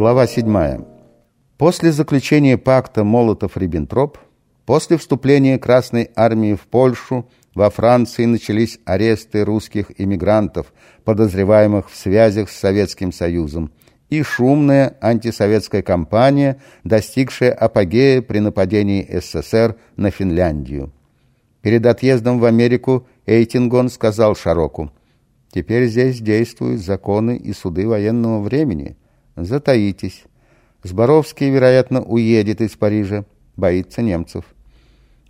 Глава 7. После заключения пакта Молотов-Риббентроп, после вступления Красной Армии в Польшу, во Франции начались аресты русских иммигрантов, подозреваемых в связях с Советским Союзом, и шумная антисоветская кампания, достигшая апогея при нападении СССР на Финляндию. Перед отъездом в Америку Эйтингон сказал Шароку, «Теперь здесь действуют законы и суды военного времени. Затаитесь. Зборовский, вероятно, уедет из Парижа, боится немцев».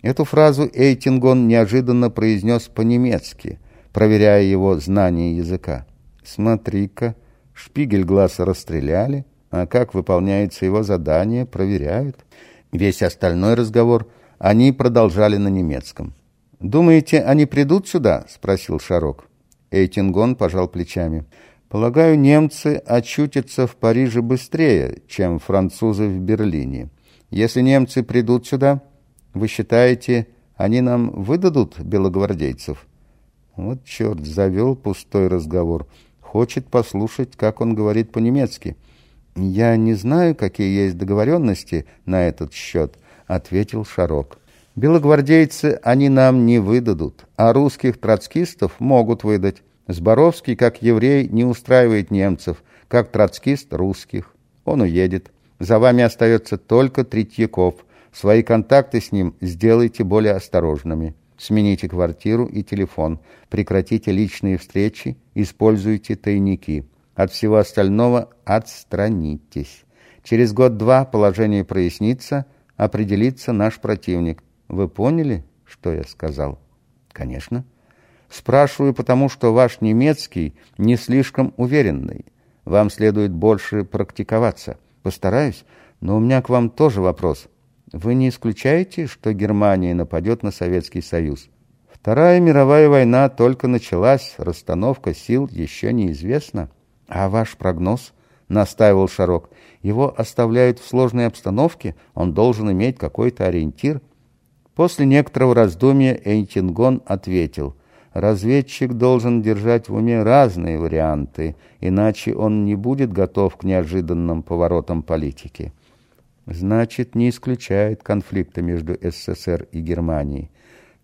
Эту фразу Эйтингон неожиданно произнес по-немецки, проверяя его знание языка. «Смотри-ка, Шпигель-глаза расстреляли, а как выполняется его задание, проверяют». Весь остальной разговор они продолжали на немецком. «Думаете, они придут сюда?» — спросил Шарок. Эйтингон пожал плечами. «Полагаю, немцы очутятся в Париже быстрее, чем французы в Берлине. Если немцы придут сюда, вы считаете, они нам выдадут белогвардейцев?» Вот черт, завел пустой разговор. Хочет послушать, как он говорит по-немецки. «Я не знаю, какие есть договоренности на этот счет», — ответил Шарок. Белогвардейцы они нам не выдадут, а русских троцкистов могут выдать. Зборовский, как еврей, не устраивает немцев, как троцкист – русских. Он уедет. За вами остается только Третьяков. Свои контакты с ним сделайте более осторожными. Смените квартиру и телефон. Прекратите личные встречи, используйте тайники. От всего остального отстранитесь. Через год-два положение прояснится, определится наш противник – вы поняли, что я сказал? Конечно. Спрашиваю, потому что ваш немецкий не слишком уверенный. Вам следует больше практиковаться. Постараюсь, но у меня к вам тоже вопрос. Вы не исключаете, что Германия нападет на Советский Союз? Вторая мировая война только началась, расстановка сил еще неизвестна. А ваш прогноз? Настаивал Шарок. Его оставляют в сложной обстановке, он должен иметь какой-то ориентир – После некоторого раздумья Эйтингон ответил, «Разведчик должен держать в уме разные варианты, иначе он не будет готов к неожиданным поворотам политики». Значит, не исключает конфликта между СССР и Германией.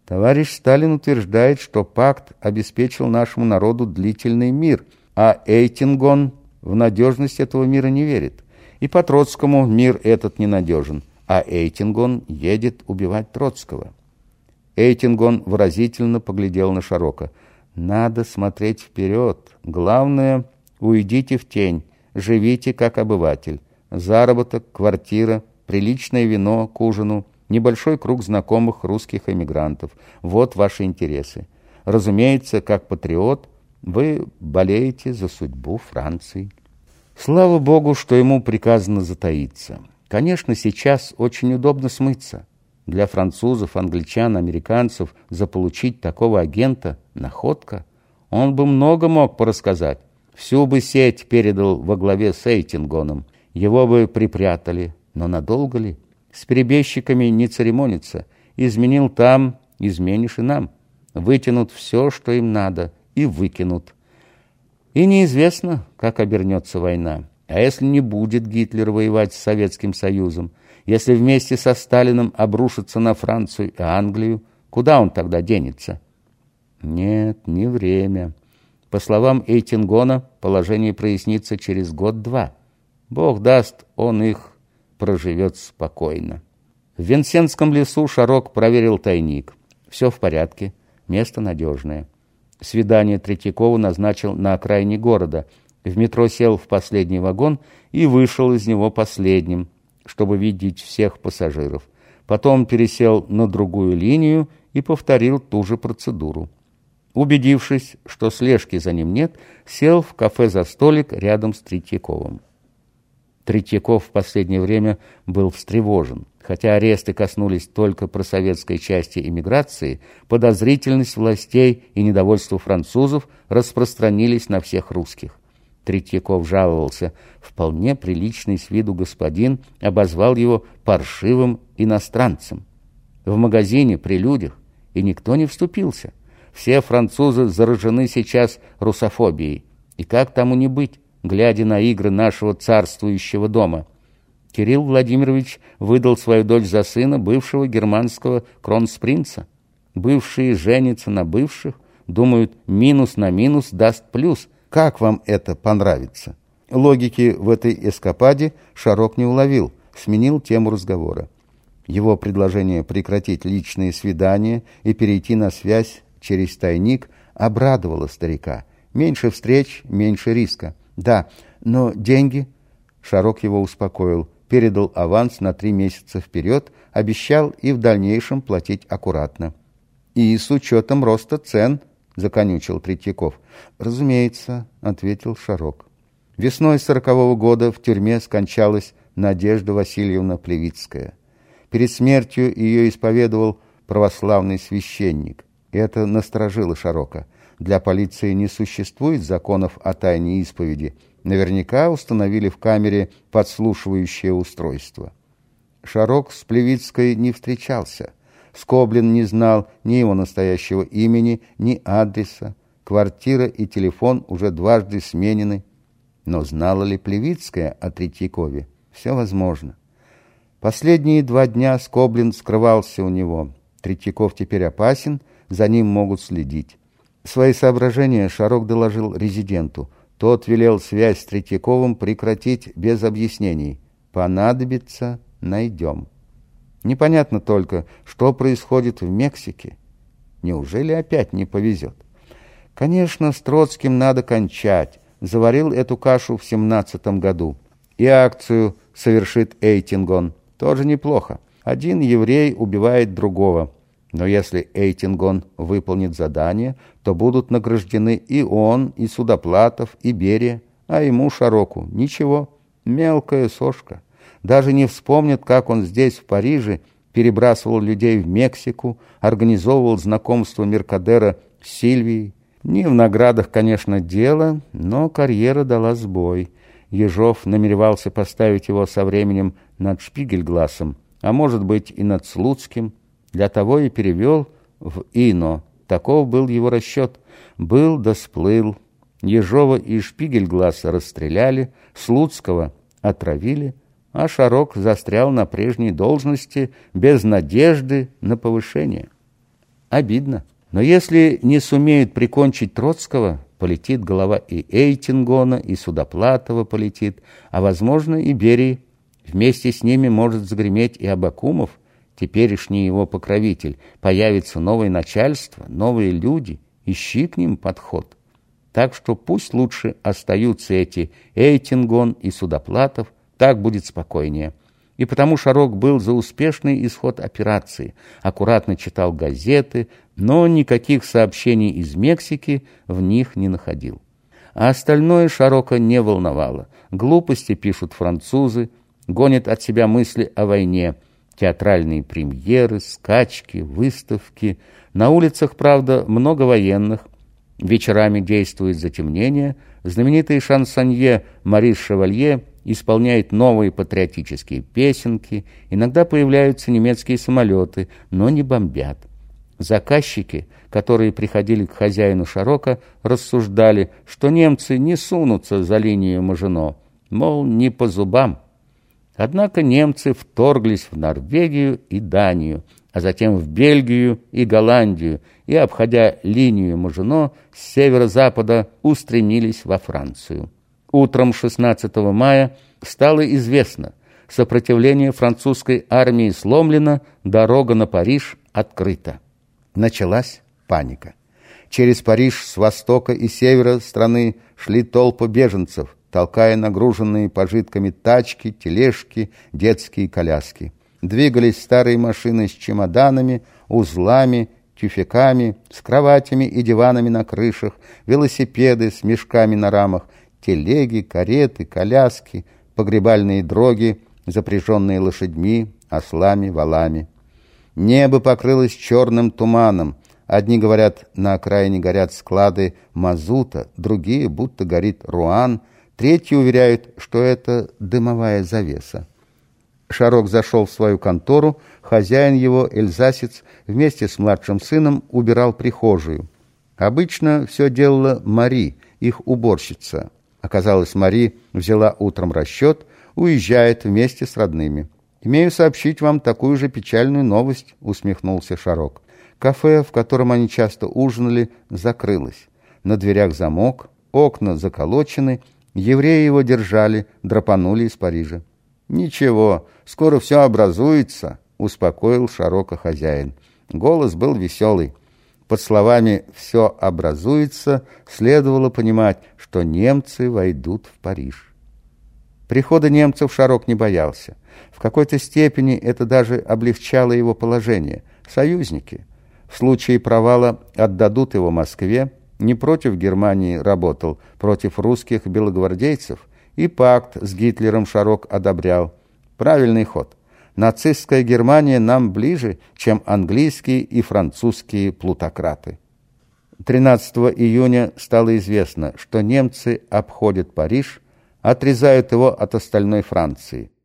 Товарищ Сталин утверждает, что пакт обеспечил нашему народу длительный мир, а Эйтингон в надежность этого мира не верит. И по Троцкому мир этот ненадежен а Эйтингон едет убивать Троцкого. Эйтингон выразительно поглядел на Шарока. «Надо смотреть вперед. Главное, уйдите в тень, живите как обыватель. Заработок, квартира, приличное вино к ужину, небольшой круг знакомых русских эмигрантов. Вот ваши интересы. Разумеется, как патриот, вы болеете за судьбу Франции». Слава Богу, что ему приказано затаиться. Конечно, сейчас очень удобно смыться. Для французов, англичан, американцев заполучить такого агента – находка. Он бы много мог порассказать. Всю бы сеть передал во главе с Эйтингоном. Его бы припрятали. Но надолго ли? С перебежчиками не церемонится. Изменил там, изменишь и нам. Вытянут все, что им надо, и выкинут. И неизвестно, как обернется война. А если не будет Гитлер воевать с Советским Союзом, если вместе со Сталиным обрушится на Францию и Англию, куда он тогда денется? Нет, не время. По словам Эйтингона, положение прояснится через год-два. Бог даст, он их проживет спокойно. В Венсенском лесу Шарок проверил тайник. Все в порядке, место надежное. Свидание Третьякова назначил на окраине города – в метро сел в последний вагон и вышел из него последним, чтобы видеть всех пассажиров. Потом пересел на другую линию и повторил ту же процедуру. Убедившись, что слежки за ним нет, сел в кафе за столик рядом с Третьяковым. Третьяков в последнее время был встревожен. Хотя аресты коснулись только просоветской части иммиграции, подозрительность властей и недовольство французов распространились на всех русских. Третьяков жаловался. Вполне приличный с виду господин обозвал его паршивым иностранцем. В магазине, при людях, и никто не вступился. Все французы заражены сейчас русофобией. И как тому не быть? глядя на игры нашего царствующего дома. Кирилл Владимирович выдал свою дочь за сына бывшего германского кронспринца. Бывшие женятся на бывших, думают, минус на минус даст плюс. Как вам это понравится? Логики в этой эскападе Шарок не уловил, сменил тему разговора. Его предложение прекратить личные свидания и перейти на связь через тайник обрадовало старика. Меньше встреч, меньше риска. Да, но деньги... Шарок его успокоил, передал аванс на три месяца вперед, обещал и в дальнейшем платить аккуратно. И с учетом роста цен, законючил Третьяков. Разумеется, ответил Шарок. Весной сорокового года в тюрьме скончалась Надежда Васильевна Плевицкая. Перед смертью ее исповедовал православный священник. Это насторожило Шарока. Для полиции не существует законов о тайне исповеди. Наверняка установили в камере подслушивающее устройство. Шарок с Плевицкой не встречался. Скоблин не знал ни его настоящего имени, ни адреса. Квартира и телефон уже дважды сменены. Но знала ли Плевицкая о Третьякове? Все возможно. Последние два дня Скоблин скрывался у него. Третьяков теперь опасен, за ним могут следить. Свои соображения Шарок доложил резиденту. Тот велел связь с Третьяковым прекратить без объяснений. Понадобится — найдем. Непонятно только, что происходит в Мексике. Неужели опять не повезет? Конечно, с Троцким надо кончать. Заварил эту кашу в семнадцатом году. И акцию совершит Эйтингон. Тоже неплохо. Один еврей убивает другого. Но если Эйтингон выполнит задание, то будут награждены и он, и Судоплатов, и Берия, а ему, Шароку, ничего, мелкая сошка. Даже не вспомнит, как он здесь, в Париже, перебрасывал людей в Мексику, организовывал знакомство Меркадера с Сильвией. Не в наградах, конечно, дело, но карьера дала сбой. Ежов намеревался поставить его со временем над Шпигельгласом, а может быть и над Слуцким. Для того и перевел в Ино. Таков был его расчет. Был да сплыл. Ежова и Шпигельгласа расстреляли, Слуцкого отравили, а Шарок застрял на прежней должности без надежды на повышение. Обидно. Но если не сумеют прикончить Троцкого, полетит голова и Эйтингона, и Судоплатова полетит, а, возможно, и Берии. Вместе с ними может загреметь и Абакумов, теперешний его покровитель. Появится новое начальство, новые люди. Ищи к ним подход. Так что пусть лучше остаются эти Эйтингон и Судоплатов, так будет спокойнее. И потому Шарок был за успешный исход операции, аккуратно читал газеты, но никаких сообщений из Мексики в них не находил. А остальное Шарока не волновало. Глупости пишут французы, гонят от себя мысли о войне, театральные премьеры, скачки, выставки. На улицах, правда, много военных. Вечерами действует затемнение. Знаменитый шансонье Марис Шевалье исполняет новые патриотические песенки. Иногда появляются немецкие самолеты, но не бомбят. Заказчики, которые приходили к хозяину Шарока, рассуждали, что немцы не сунутся за линию Мажино, мол, не по зубам. Однако немцы вторглись в Норвегию и Данию, а затем в Бельгию и Голландию, и, обходя линию Мажино, с северо-запада устремились во Францию. Утром 16 мая стало известно, сопротивление французской армии сломлено, дорога на Париж открыта. Началась паника. Через Париж с востока и севера страны шли толпы беженцев, толкая нагруженные пожитками тачки, тележки, детские коляски. Двигались старые машины с чемоданами, узлами, тюфяками, с кроватями и диванами на крышах, велосипеды с мешками на рамах, телеги, кареты, коляски, погребальные дроги, запряженные лошадьми, ослами, валами. Небо покрылось черным туманом. Одни говорят, на окраине горят склады мазута, другие, будто горит руан, третьи уверяют, что это дымовая завеса. Шарок зашел в свою контору, хозяин его, эльзасец, вместе с младшим сыном убирал прихожую. Обычно все делала Мари, их уборщица. Оказалось, Мари взяла утром расчет, уезжает вместе с родными. «Имею сообщить вам такую же печальную новость», — усмехнулся Шарок. Кафе, в котором они часто ужинали, закрылось. На дверях замок, окна заколочены, евреи его держали, драпанули из Парижа. «Ничего, скоро все образуется», — успокоил Шарока хозяин. Голос был веселый. Под словами «все образуется» следовало понимать, что немцы войдут в Париж. Прихода немцев Шарок не боялся. В какой-то степени это даже облегчало его положение. Союзники. В случае провала отдадут его Москве, не против Германии работал, против русских белогвардейцев, и пакт с Гитлером Шарок одобрял. Правильный ход нацистская Германия нам ближе, чем английские и французские плутократы. 13 июня стало известно, что немцы обходят Париж, отрезают его от остальной Франции –